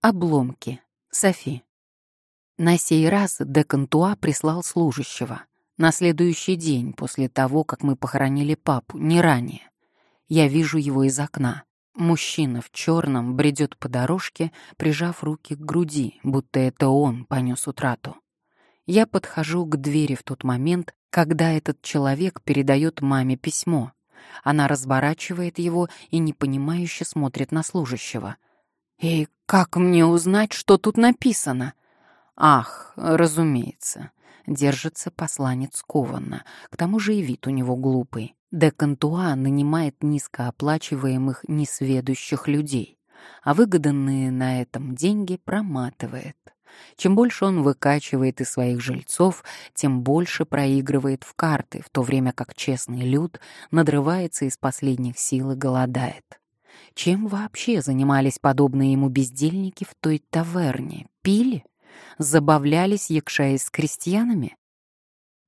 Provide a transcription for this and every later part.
Обломки. Софи. На сей раз де Кантуа прислал служащего. На следующий день после того, как мы похоронили папу, не ранее. Я вижу его из окна. Мужчина в черном бредет по дорожке, прижав руки к груди, будто это он понес утрату. Я подхожу к двери в тот момент, когда этот человек передает маме письмо. Она разворачивает его и непонимающе смотрит на служащего — и как мне узнать, что тут написано? Ах, разумеется, держится посланец кованно. К тому же и вид у него глупый. Де Кантуа нанимает низкооплачиваемых несведущих людей, а выгоданные на этом деньги проматывает. Чем больше он выкачивает из своих жильцов, тем больше проигрывает в карты, в то время как честный люд надрывается из последних сил и голодает. Чем вообще занимались подобные ему бездельники в той таверне? Пили? Забавлялись, якшаясь с крестьянами?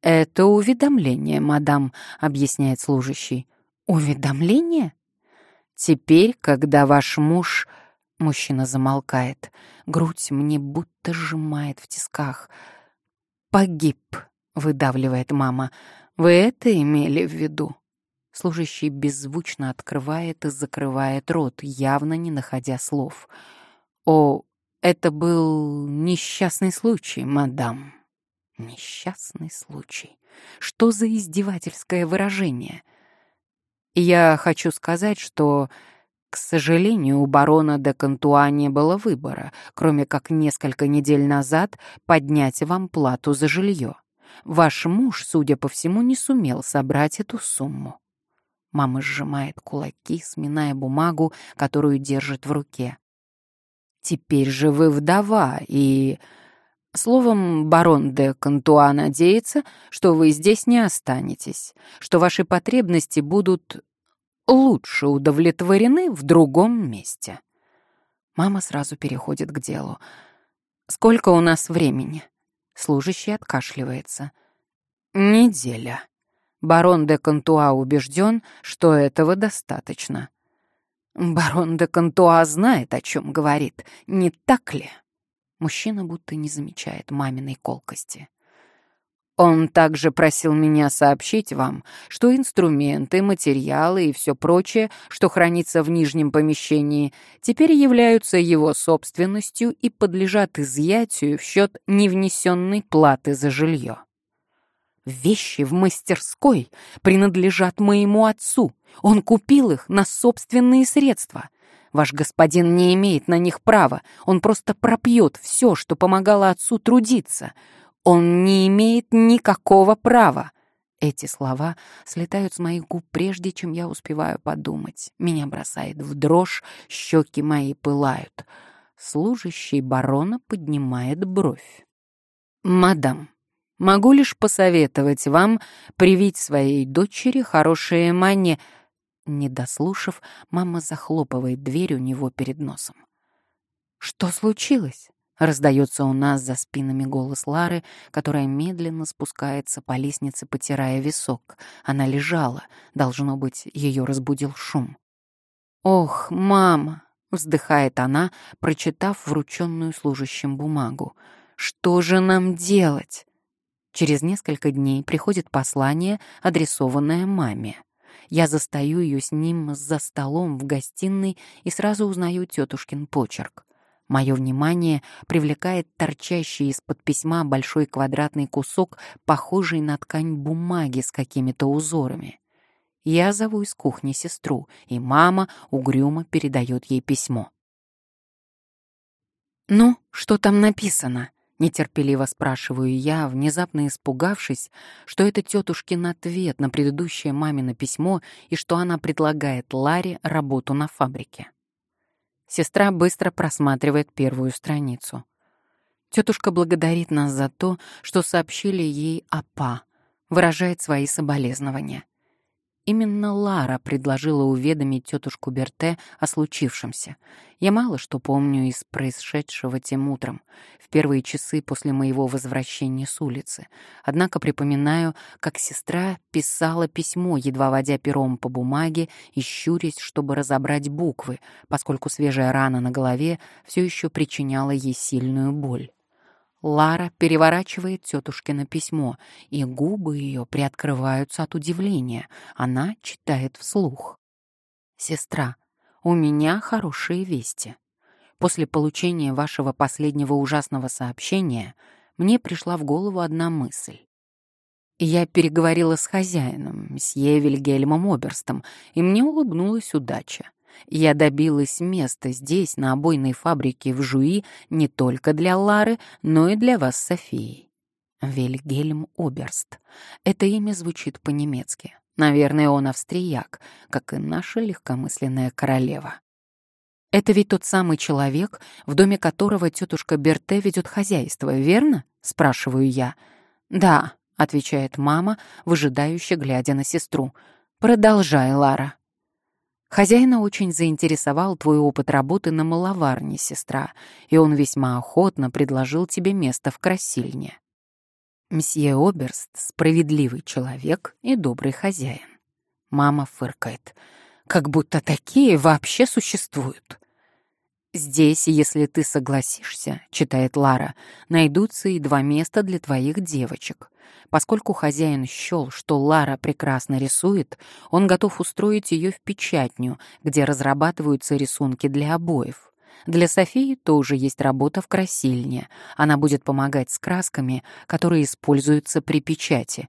«Это уведомление, мадам», — объясняет служащий. «Уведомление?» «Теперь, когда ваш муж...» Мужчина замолкает. Грудь мне будто сжимает в тисках. «Погиб», — выдавливает мама. «Вы это имели в виду?» Служащий беззвучно открывает и закрывает рот, явно не находя слов. «О, это был несчастный случай, мадам». «Несчастный случай? Что за издевательское выражение?» «Я хочу сказать, что...» К сожалению, у барона де Кантуа не было выбора, кроме как несколько недель назад поднять вам плату за жилье. Ваш муж, судя по всему, не сумел собрать эту сумму. Мама сжимает кулаки, сминая бумагу, которую держит в руке. «Теперь же вы вдова, и...» Словом, барон де Кантуа надеется, что вы здесь не останетесь, что ваши потребности будут лучше удовлетворены в другом месте. Мама сразу переходит к делу. «Сколько у нас времени?» Служащий откашливается. «Неделя». Барон де Кантуа убежден, что этого достаточно. Барон де Кантуа знает, о чем говорит, не так ли? Мужчина будто не замечает маминой колкости. Он также просил меня сообщить вам, что инструменты, материалы и все прочее, что хранится в нижнем помещении, теперь являются его собственностью и подлежат изъятию в счет невнесенной платы за жилье. Вещи в мастерской принадлежат моему отцу. Он купил их на собственные средства. Ваш господин не имеет на них права. Он просто пропьет все, что помогало отцу трудиться. Он не имеет никакого права. Эти слова слетают с моих губ прежде, чем я успеваю подумать. Меня бросает в дрожь, щеки мои пылают. Служащий барона поднимает бровь. «Мадам, Могу лишь посоветовать вам привить своей дочери хорошие мане...» Не дослушав, мама захлопывает дверь у него перед носом. «Что случилось?» — раздается у нас за спинами голос Лары, которая медленно спускается по лестнице, потирая висок. Она лежала, должно быть, ее разбудил шум. «Ох, мама!» — вздыхает она, прочитав врученную служащим бумагу. «Что же нам делать?» Через несколько дней приходит послание, адресованное маме. Я застаю ее с ним за столом в гостиной и сразу узнаю тетушкин почерк. Мое внимание привлекает торчащий из-под письма большой квадратный кусок, похожий на ткань бумаги с какими-то узорами. Я зову из кухни сестру, и мама угрюмо передает ей письмо. «Ну, что там написано?» Нетерпеливо спрашиваю я, внезапно испугавшись, что это тетушкин ответ на предыдущее мамино письмо и что она предлагает Ларе работу на фабрике. Сестра быстро просматривает первую страницу. Тетушка благодарит нас за то, что сообщили ей о ПА, выражает свои соболезнования. Именно Лара предложила уведомить тетушку Берте о случившемся. Я мало что помню из происшедшего тем утром, в первые часы после моего возвращения с улицы. Однако припоминаю, как сестра писала письмо, едва водя пером по бумаге и щурясь, чтобы разобрать буквы, поскольку свежая рана на голове все еще причиняла ей сильную боль. Лара переворачивает тетушкино письмо, и губы ее приоткрываются от удивления. Она читает вслух. «Сестра, у меня хорошие вести. После получения вашего последнего ужасного сообщения мне пришла в голову одна мысль. Я переговорила с хозяином, мсье Вильгельмом Оберстом, и мне улыбнулась удача. Я добилась места здесь, на обойной фабрике в Жуи, не только для Лары, но и для вас, Софии. Вильгельм Оберст. Это имя звучит по-немецки. Наверное, он австрияк, как и наша легкомысленная королева. Это ведь тот самый человек, в доме которого тетушка Берте ведет хозяйство, верно? Спрашиваю я. Да, отвечает мама, выжидающе глядя на сестру. Продолжай, Лара. Хозяина очень заинтересовал твой опыт работы на маловарне, сестра, и он весьма охотно предложил тебе место в красильне. Мсье Оберст — справедливый человек и добрый хозяин. Мама фыркает. Как будто такие вообще существуют. «Здесь, если ты согласишься, — читает Лара, — найдутся и два места для твоих девочек. Поскольку хозяин счел, что Лара прекрасно рисует, он готов устроить ее в печатню, где разрабатываются рисунки для обоев. Для Софии тоже есть работа в красильне. Она будет помогать с красками, которые используются при печати.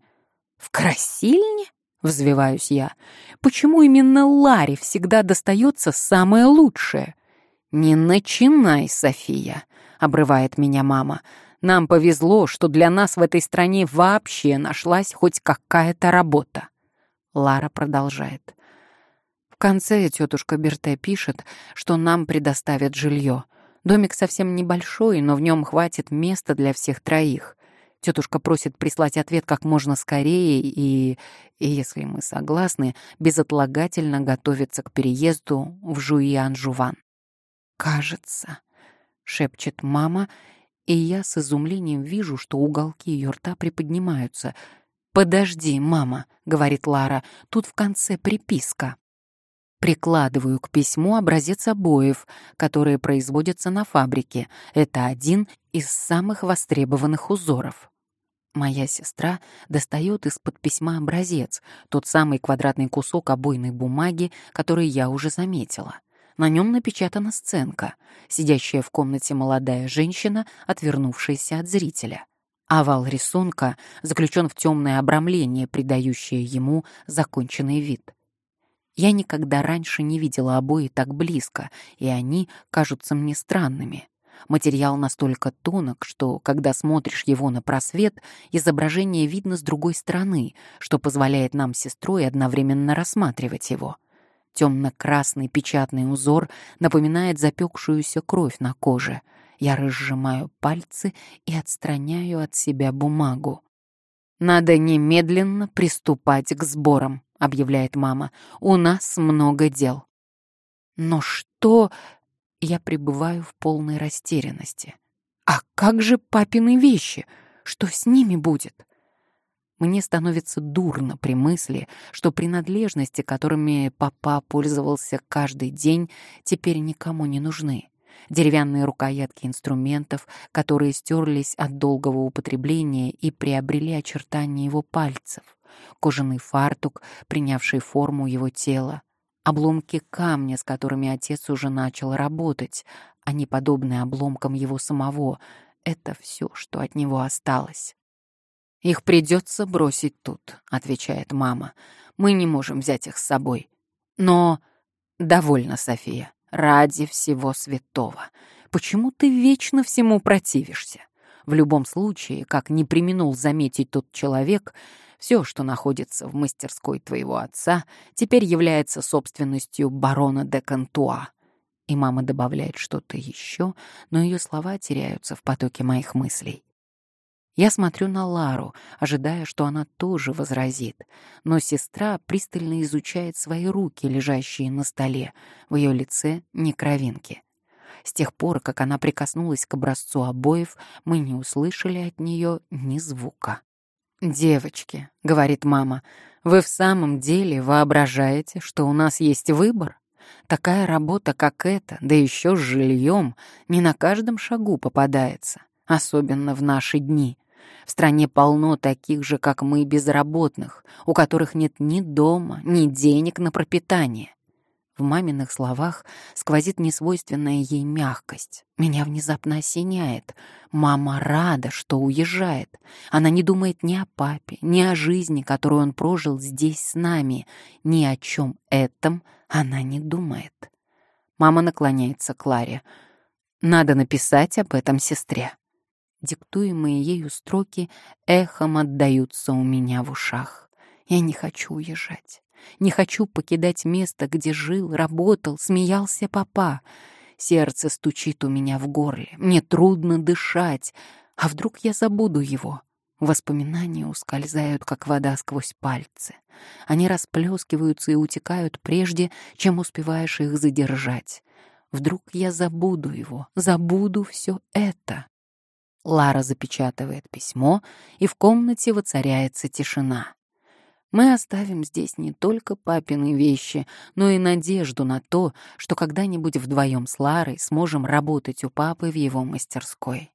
«В красильне?» — взвиваюсь я. «Почему именно Ларе всегда достается самое лучшее?» «Не начинай, София», — обрывает меня мама. «Нам повезло, что для нас в этой стране вообще нашлась хоть какая-то работа». Лара продолжает. В конце тетушка Берте пишет, что нам предоставят жилье. Домик совсем небольшой, но в нем хватит места для всех троих. Тетушка просит прислать ответ как можно скорее и, и если мы согласны, безотлагательно готовиться к переезду в Жуи-Анжуван. «Кажется», — шепчет мама, и я с изумлением вижу, что уголки ее рта приподнимаются. «Подожди, мама», — говорит Лара, — «тут в конце приписка». Прикладываю к письму образец обоев, которые производятся на фабрике. Это один из самых востребованных узоров. Моя сестра достает из-под письма образец, тот самый квадратный кусок обойной бумаги, который я уже заметила. На нем напечатана сценка. Сидящая в комнате молодая женщина, отвернувшаяся от зрителя. Овал рисунка заключен в темное обрамление, придающее ему законченный вид. Я никогда раньше не видела обои так близко, и они кажутся мне странными. Материал настолько тонок, что, когда смотришь его на просвет, изображение видно с другой стороны, что позволяет нам с сестрой одновременно рассматривать его — Темно-красный печатный узор напоминает запекшуюся кровь на коже. Я разжимаю пальцы и отстраняю от себя бумагу. «Надо немедленно приступать к сборам», — объявляет мама. «У нас много дел». «Но что...» Я пребываю в полной растерянности. «А как же папины вещи? Что с ними будет?» Мне становится дурно при мысли, что принадлежности, которыми папа пользовался каждый день, теперь никому не нужны. Деревянные рукоятки инструментов, которые стерлись от долгого употребления и приобрели очертания его пальцев. Кожаный фартук, принявший форму его тела. Обломки камня, с которыми отец уже начал работать, они подобны обломкам его самого. Это все, что от него осталось. «Их придется бросить тут», — отвечает мама. «Мы не можем взять их с собой». «Но...» «Довольно, София. Ради всего святого. Почему ты вечно всему противишься? В любом случае, как не применул заметить тот человек, все, что находится в мастерской твоего отца, теперь является собственностью барона де Кантуа». И мама добавляет что-то еще, но ее слова теряются в потоке моих мыслей. Я смотрю на Лару, ожидая, что она тоже возразит. Но сестра пристально изучает свои руки, лежащие на столе. В ее лице ни кровинки. С тех пор, как она прикоснулась к образцу обоев, мы не услышали от нее ни звука. «Девочки», — говорит мама, — «вы в самом деле воображаете, что у нас есть выбор? Такая работа, как эта, да еще с жильем, не на каждом шагу попадается, особенно в наши дни. В стране полно таких же, как мы, безработных, у которых нет ни дома, ни денег на пропитание. В маминых словах сквозит несвойственная ей мягкость. Меня внезапно осеняет. Мама рада, что уезжает. Она не думает ни о папе, ни о жизни, которую он прожил здесь с нами. Ни о чем этом она не думает. Мама наклоняется к Ларе. «Надо написать об этом сестре». Диктуемые ею строки эхом отдаются у меня в ушах. Я не хочу уезжать. Не хочу покидать место, где жил, работал, смеялся папа. Сердце стучит у меня в горле. Мне трудно дышать. А вдруг я забуду его? Воспоминания ускользают, как вода сквозь пальцы. Они расплескиваются и утекают прежде, чем успеваешь их задержать. Вдруг я забуду его, забуду все это. Лара запечатывает письмо, и в комнате воцаряется тишина. Мы оставим здесь не только папины вещи, но и надежду на то, что когда-нибудь вдвоем с Ларой сможем работать у папы в его мастерской.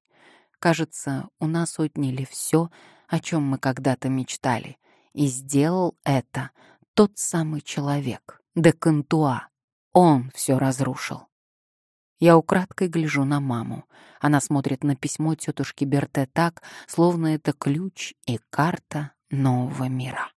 Кажется, у нас отняли все, о чем мы когда-то мечтали, и сделал это тот самый человек, Декантуа. Он все разрушил. Я украдкой гляжу на маму. Она смотрит на письмо тетушки Берте так, словно это ключ и карта нового мира.